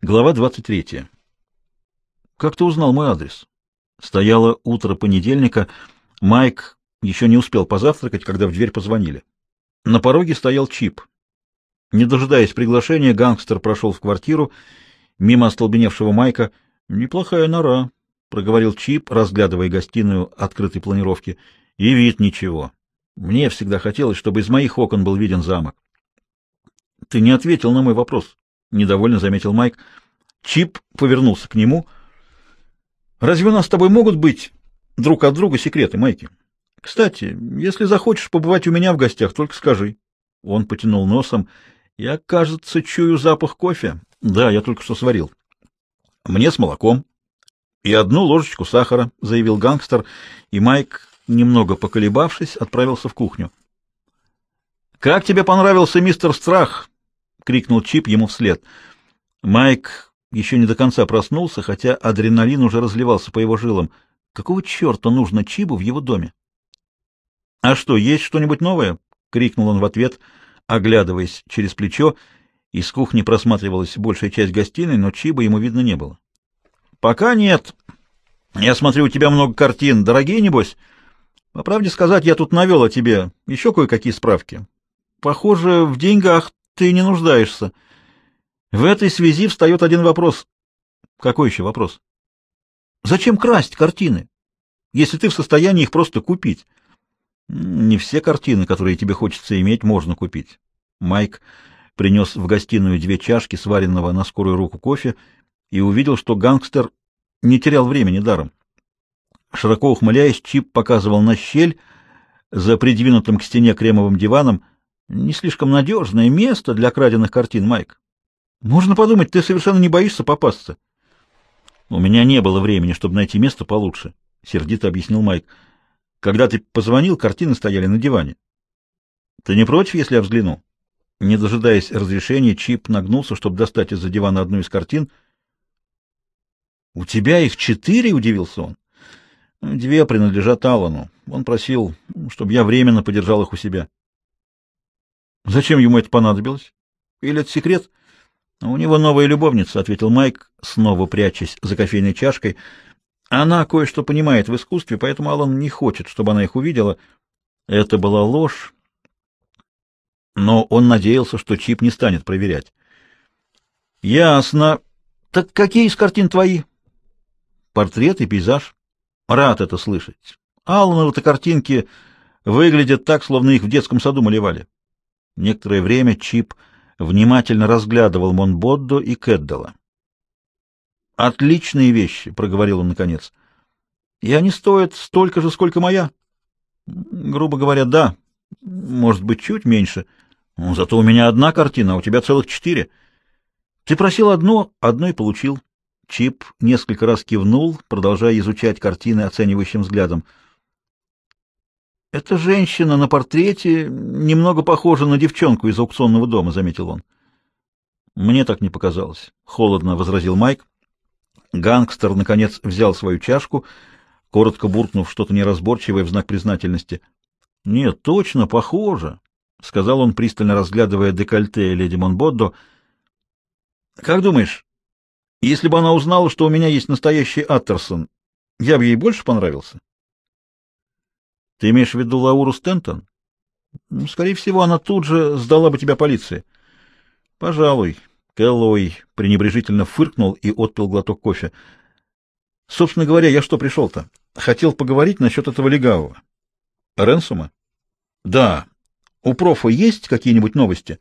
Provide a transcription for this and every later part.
Глава 23. Как ты узнал мой адрес? Стояло утро понедельника. Майк еще не успел позавтракать, когда в дверь позвонили. На пороге стоял Чип. Не дожидаясь приглашения, гангстер прошел в квартиру мимо остолбеневшего Майка. Неплохая нора, проговорил Чип, разглядывая гостиную открытой планировки. И вид ничего. Мне всегда хотелось, чтобы из моих окон был виден замок. Ты не ответил на мой вопрос. — недовольно заметил Майк. Чип повернулся к нему. «Разве у нас с тобой могут быть друг от друга секреты, Майки? Кстати, если захочешь побывать у меня в гостях, только скажи». Он потянул носом. «Я, кажется, чую запах кофе. Да, я только что сварил. Мне с молоком. И одну ложечку сахара», — заявил гангстер, и Майк, немного поколебавшись, отправился в кухню. «Как тебе понравился мистер Страх?» Крикнул Чип ему вслед. Майк еще не до конца проснулся, хотя адреналин уже разливался по его жилам. Какого черта нужно Чибу в его доме? — А что, есть что-нибудь новое? — крикнул он в ответ, оглядываясь через плечо. Из кухни просматривалась большая часть гостиной, но Чиба ему видно не было. — Пока нет. Я смотрю, у тебя много картин. Дорогие, небось? По правде сказать, я тут навел о тебе еще кое-какие справки. Похоже, в деньгах ты не нуждаешься. В этой связи встает один вопрос. Какой еще вопрос? Зачем красть картины, если ты в состоянии их просто купить? Не все картины, которые тебе хочется иметь, можно купить. Майк принес в гостиную две чашки сваренного на скорую руку кофе и увидел, что гангстер не терял времени даром. Широко ухмыляясь, Чип показывал на щель за придвинутым к стене кремовым диваном — не слишком надежное место для краденных картин, Майк. Можно подумать, ты совершенно не боишься попасться. У меня не было времени, чтобы найти место получше, — сердито объяснил Майк. Когда ты позвонил, картины стояли на диване. Ты не против, если я взгляну? Не дожидаясь разрешения, Чип нагнулся, чтобы достать из-за дивана одну из картин. — У тебя их четыре? — удивился он. — Две принадлежат Аллану. Он просил, чтобы я временно подержал их у себя. Зачем ему это понадобилось? Или это секрет? У него новая любовница, ответил Майк, снова прячась за кофейной чашкой. Она кое-что понимает в искусстве, поэтому Алан не хочет, чтобы она их увидела. Это была ложь, но он надеялся, что Чип не станет проверять. Ясно. Так какие из картин твои? Портрет и пейзаж. Рад это слышать. Аллановы-то картинки выглядят так, словно их в детском саду малевали. Некоторое время Чип внимательно разглядывал Монбоддо и Кэддала. «Отличные вещи», — проговорил он наконец. «И они стоят столько же, сколько моя?» «Грубо говоря, да. Может быть, чуть меньше. Зато у меня одна картина, а у тебя целых четыре. Ты просил одно, одно и получил». Чип несколько раз кивнул, продолжая изучать картины оценивающим взглядом. Эта женщина на портрете немного похожа на девчонку из аукционного дома, заметил он. Мне так не показалось, холодно возразил Майк. Гангстер наконец взял свою чашку, коротко буркнув что-то неразборчивое в знак признательности. Нет, точно похоже, сказал он, пристально разглядывая декольте леди Монбоддо. Как думаешь, если бы она узнала, что у меня есть настоящий Аттерсон, я бы ей больше понравился? Ты имеешь в виду Лауру Стентон? Ну, скорее всего, она тут же сдала бы тебя полиции. Пожалуй. Кэллоуэй пренебрежительно фыркнул и отпил глоток кофе. Собственно говоря, я что пришел-то? Хотел поговорить насчет этого легавого. Ренсума? Да. У профа есть какие-нибудь новости?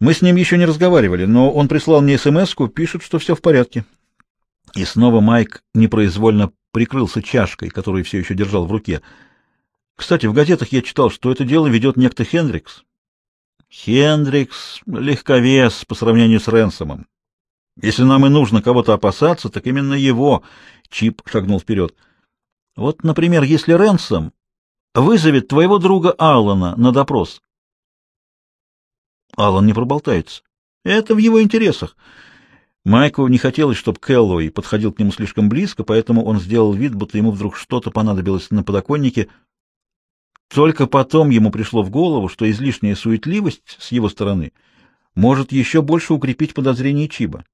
Мы с ним еще не разговаривали, но он прислал мне смс-ку, пишет, что все в порядке. И снова Майк непроизвольно прикрылся чашкой, которую все еще держал в руке. Кстати, в газетах я читал, что это дело ведет некто Хендрикс. Хендрикс — легковес по сравнению с Ренсомом. Если нам и нужно кого-то опасаться, так именно его. Чип шагнул вперед. Вот, например, если Ренсом вызовет твоего друга Аллана на допрос. Аллан не проболтается. Это в его интересах. Майку не хотелось, чтобы Кэллоуи подходил к нему слишком близко, поэтому он сделал вид, будто ему вдруг что-то понадобилось на подоконнике. Только потом ему пришло в голову, что излишняя суетливость с его стороны может еще больше укрепить подозрение Чиба.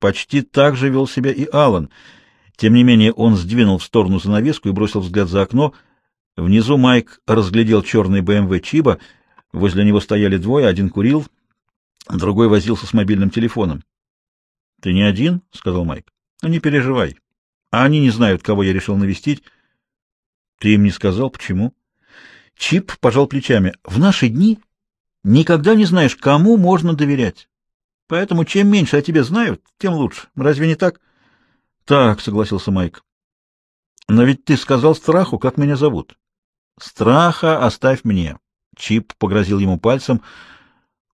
Почти так же вел себя и Алан. Тем не менее, он сдвинул в сторону занавеску и бросил взгляд за окно. Внизу Майк разглядел черный БМВ Чиба. Возле него стояли двое, один курил, другой возился с мобильным телефоном. — Ты не один? — сказал Майк. — Ну, не переживай. А они не знают, кого я решил навестить. — Ты им не сказал, почему? Чип пожал плечами. — В наши дни никогда не знаешь, кому можно доверять. Поэтому чем меньше о тебе знают, тем лучше. Разве не так? — Так, — согласился Майк. — Но ведь ты сказал страху, как меня зовут. — Страха оставь мне. Чип погрозил ему пальцем.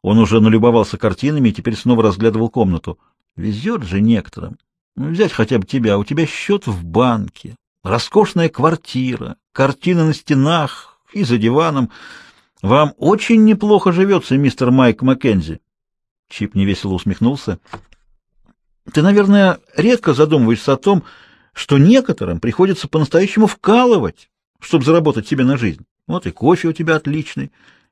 Он уже налюбовался картинами и теперь снова разглядывал комнату. Везет же некоторым. Ну, взять хотя бы тебя. У тебя счет в банке, роскошная квартира, картины на стенах и за диваном. Вам очень неплохо живется, мистер Майк Маккензи. Чип невесело усмехнулся. Ты, наверное, редко задумываешься о том, что некоторым приходится по-настоящему вкалывать, чтобы заработать себе на жизнь. Вот и кофе у тебя отличный.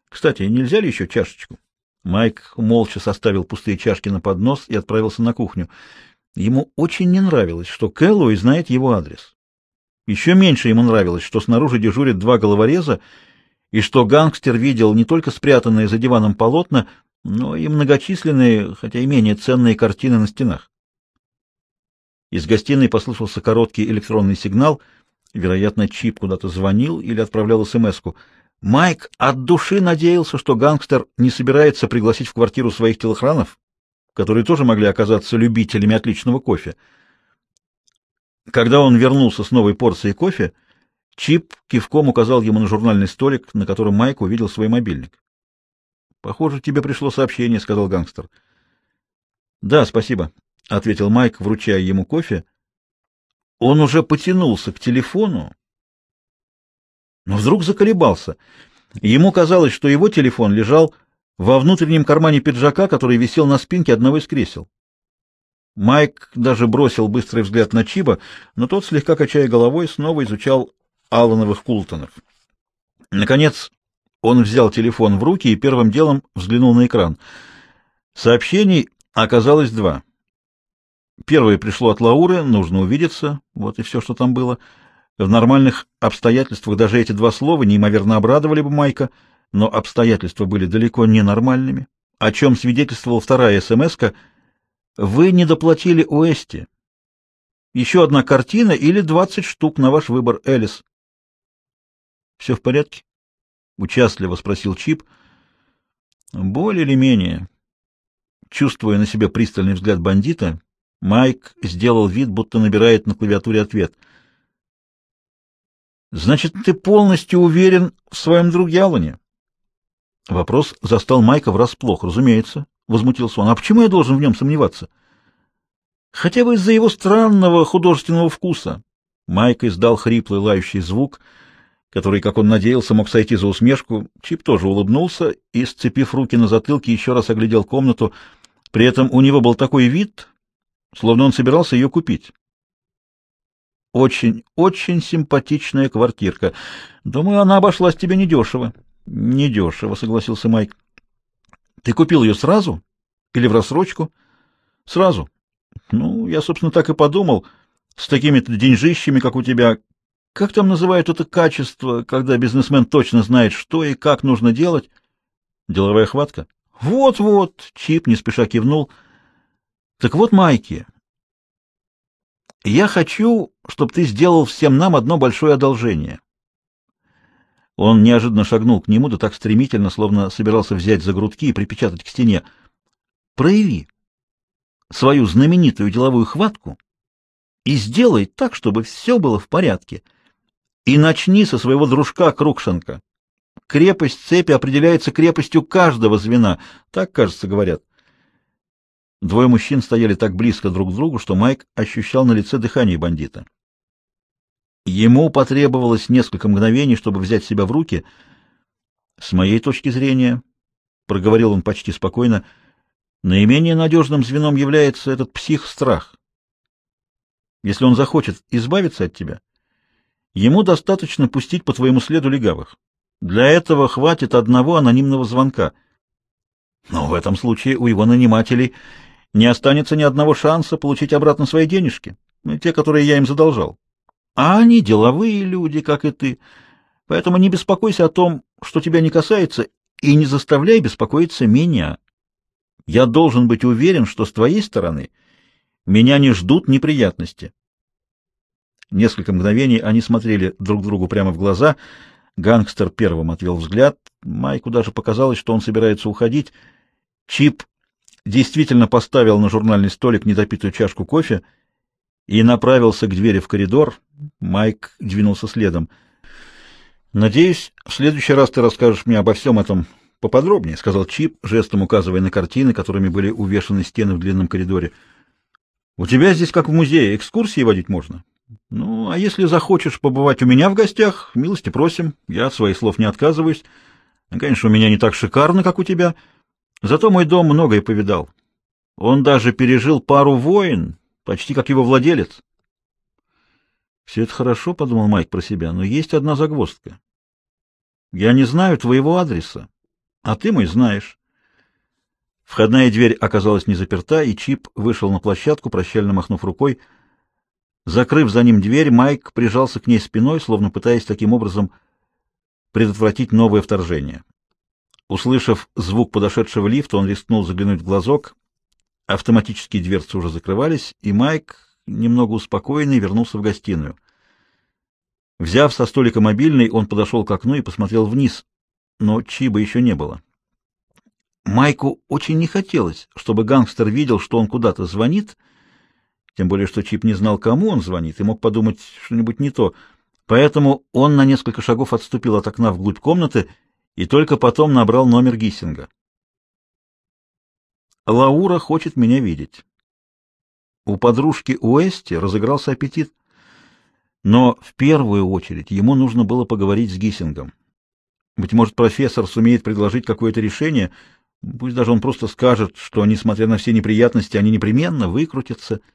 Кстати, нельзя ли еще чашечку? Майк молча составил пустые чашки на поднос и отправился на кухню. Ему очень не нравилось, что Кэллоуи знает его адрес. Еще меньше ему нравилось, что снаружи дежурят два головореза, и что гангстер видел не только спрятанные за диваном полотна, но и многочисленные, хотя и менее ценные картины на стенах. Из гостиной послышался короткий электронный сигнал, вероятно, Чип куда-то звонил или отправлял смс-ку. Майк от души надеялся, что гангстер не собирается пригласить в квартиру своих телохранов, которые тоже могли оказаться любителями отличного кофе. Когда он вернулся с новой порцией кофе, Чип кивком указал ему на журнальный столик, на котором Майк увидел свой мобильник. — Похоже, тебе пришло сообщение, — сказал гангстер. — Да, спасибо, — ответил Майк, вручая ему кофе. Он уже потянулся к телефону, но вдруг заколебался. Ему казалось, что его телефон лежал во внутреннем кармане пиджака, который висел на спинке одного из кресел. Майк даже бросил быстрый взгляд на Чиба, но тот, слегка качая головой, снова изучал Аллановых Култонов. Наконец он взял телефон в руки и первым делом взглянул на экран. Сообщений оказалось два. Первое пришло от Лауры, нужно увидеться, вот и все, что там было — в нормальных обстоятельствах даже эти два слова неимоверно обрадовали бы Майка, но обстоятельства были далеко не нормальными, о чем свидетельствовала вторая смс -ка. «Вы не доплатили Уэсти. Еще одна картина или двадцать штук на ваш выбор, Элис». «Все в порядке?» — участливо спросил Чип. «Более или менее». Чувствуя на себе пристальный взгляд бандита, Майк сделал вид, будто набирает на клавиатуре ответ — Значит, ты полностью уверен в своем друге Алане? Вопрос застал Майка врасплох, разумеется, возмутился он. А почему я должен в нем сомневаться? Хотя бы из-за его странного художественного вкуса. Майк издал хриплый лающий звук, который, как он надеялся, мог сойти за усмешку. Чип тоже улыбнулся и, сцепив руки на затылке, еще раз оглядел комнату. При этом у него был такой вид, словно он собирался ее купить. Очень, очень симпатичная квартирка. Думаю, она обошлась тебе недешево. Недешево, согласился Майк. Ты купил ее сразу? Или в рассрочку? Сразу. Ну, я, собственно, так и подумал. С такими-то деньжищами, как у тебя. Как там называют это качество, когда бизнесмен точно знает, что и как нужно делать? Деловая хватка? Вот-вот, Чип не спеша кивнул. Так вот, Майки, я хочу, чтобы ты сделал всем нам одно большое одолжение. Он неожиданно шагнул к нему, да так стремительно, словно собирался взять за грудки и припечатать к стене. Прояви свою знаменитую деловую хватку и сделай так, чтобы все было в порядке. И начни со своего дружка Крукшенко. Крепость цепи определяется крепостью каждого звена, так, кажется, говорят. Двое мужчин стояли так близко друг к другу, что Майк ощущал на лице дыхание бандита. Ему потребовалось несколько мгновений, чтобы взять себя в руки. С моей точки зрения, проговорил он почти спокойно, наименее надежным звеном является этот псих-страх. Если он захочет избавиться от тебя, ему достаточно пустить по твоему следу легавых. Для этого хватит одного анонимного звонка — Но в этом случае у его нанимателей не останется ни одного шанса получить обратно свои денежки, те, которые я им задолжал. А они деловые люди, как и ты, поэтому не беспокойся о том, что тебя не касается, и не заставляй беспокоиться меня. Я должен быть уверен, что с твоей стороны меня не ждут неприятности. Несколько мгновений они смотрели друг другу прямо в глаза. Гангстер первым отвел взгляд. Майку даже показалось, что он собирается уходить. Чип действительно поставил на журнальный столик недопитую чашку кофе и направился к двери в коридор. Майк двинулся следом. «Надеюсь, в следующий раз ты расскажешь мне обо всем этом поподробнее», — сказал Чип, жестом указывая на картины, которыми были увешаны стены в длинном коридоре. «У тебя здесь, как в музее, экскурсии водить можно?» Ну, а если захочешь побывать у меня в гостях, милости просим, я от своих слов не отказываюсь. Конечно, у меня не так шикарно, как у тебя, зато мой дом многое повидал. Он даже пережил пару войн, почти как его владелец. Все это хорошо, — подумал Майк про себя, — но есть одна загвоздка. Я не знаю твоего адреса, а ты мой знаешь. Входная дверь оказалась не заперта, и Чип вышел на площадку, прощально махнув рукой — Закрыв за ним дверь, Майк прижался к ней спиной, словно пытаясь таким образом предотвратить новое вторжение. Услышав звук подошедшего лифта, он рискнул заглянуть в глазок. Автоматические дверцы уже закрывались, и Майк, немного успокоенный, вернулся в гостиную. Взяв со столика мобильный, он подошел к окну и посмотрел вниз, но Чиба еще не было. Майку очень не хотелось, чтобы гангстер видел, что он куда-то звонит — тем более что Чип не знал, кому он звонит, и мог подумать что-нибудь не то. Поэтому он на несколько шагов отступил от окна вглубь комнаты и только потом набрал номер Гиссинга. «Лаура хочет меня видеть». У подружки Уэсти разыгрался аппетит, но в первую очередь ему нужно было поговорить с Гиссингом. Быть может, профессор сумеет предложить какое-то решение, пусть даже он просто скажет, что, несмотря на все неприятности, они непременно выкрутятся —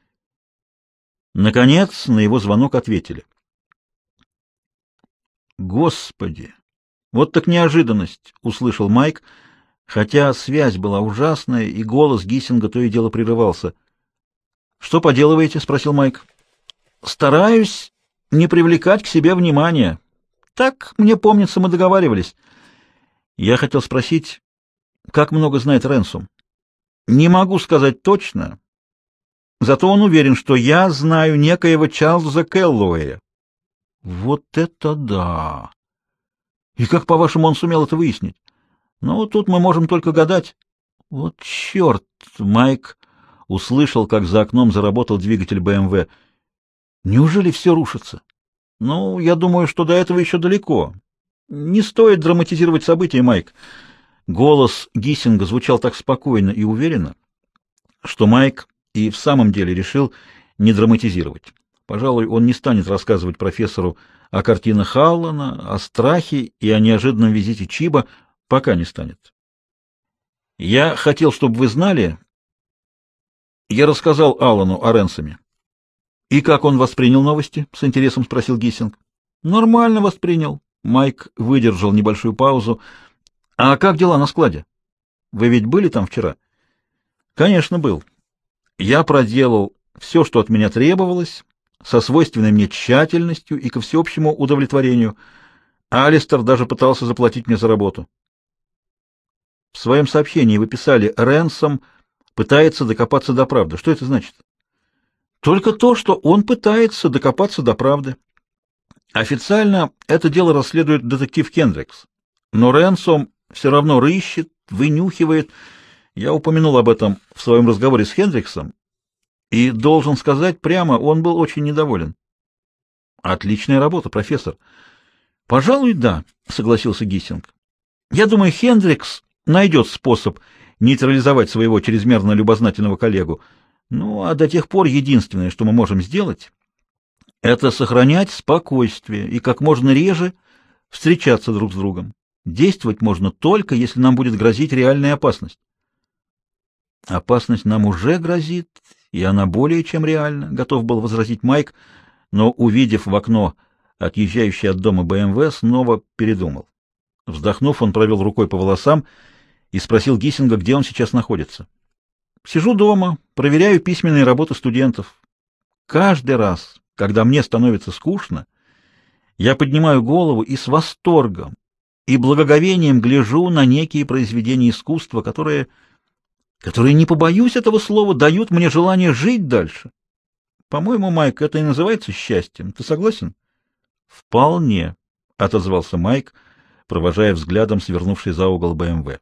Наконец на его звонок ответили. «Господи! Вот так неожиданность!» — услышал Майк, хотя связь была ужасная, и голос Гиссинга то и дело прерывался. «Что поделываете?» — спросил Майк. «Стараюсь не привлекать к себе внимания. Так, мне помнится, мы договаривались. Я хотел спросить, как много знает Ренсум? Не могу сказать точно, Зато он уверен, что я знаю некоего Чарльза Келлоуэя. Вот это да! И как, по-вашему, он сумел это выяснить? Ну, тут мы можем только гадать. Вот черт! Майк услышал, как за окном заработал двигатель БМВ. Неужели все рушится? Ну, я думаю, что до этого еще далеко. Не стоит драматизировать события, Майк. Голос Гиссинга звучал так спокойно и уверенно, что Майк и в самом деле решил не драматизировать. Пожалуй, он не станет рассказывать профессору о картинах Аллана, о страхе и о неожиданном визите Чиба, пока не станет. Я хотел, чтобы вы знали, я рассказал Аллану о Ренсоме. И как он воспринял новости? с интересом спросил Гиссинг. Нормально воспринял. Майк выдержал небольшую паузу. А как дела на складе? Вы ведь были там вчера? Конечно, был. Я проделал все, что от меня требовалось, со свойственной мне тщательностью и ко всеобщему удовлетворению. Алистер даже пытался заплатить мне за работу. В своем сообщении вы писали «Ренсом пытается докопаться до правды». Что это значит? Только то, что он пытается докопаться до правды. Официально это дело расследует детектив Кендрикс, но Ренсом все равно рыщет, вынюхивает, я упомянул об этом в своем разговоре с Хендриксом, и должен сказать прямо, он был очень недоволен. Отличная работа, профессор. Пожалуй, да, согласился Гиссинг. Я думаю, Хендрикс найдет способ нейтрализовать своего чрезмерно любознательного коллегу. Ну, а до тех пор единственное, что мы можем сделать, это сохранять спокойствие и как можно реже встречаться друг с другом. Действовать можно только, если нам будет грозить реальная опасность. Опасность нам уже грозит, и она более чем реальна, готов был возразить Майк, но, увидев в окно отъезжающий от дома БМВ, снова передумал. Вздохнув, он провел рукой по волосам и спросил Гиссинга, где он сейчас находится. Сижу дома, проверяю письменные работы студентов. Каждый раз, когда мне становится скучно, я поднимаю голову и с восторгом и благоговением гляжу на некие произведения искусства, которые, которые, не побоюсь этого слова, дают мне желание жить дальше. По-моему, Майк, это и называется счастьем. Ты согласен? Вполне, — отозвался Майк, провожая взглядом свернувший за угол БМВ.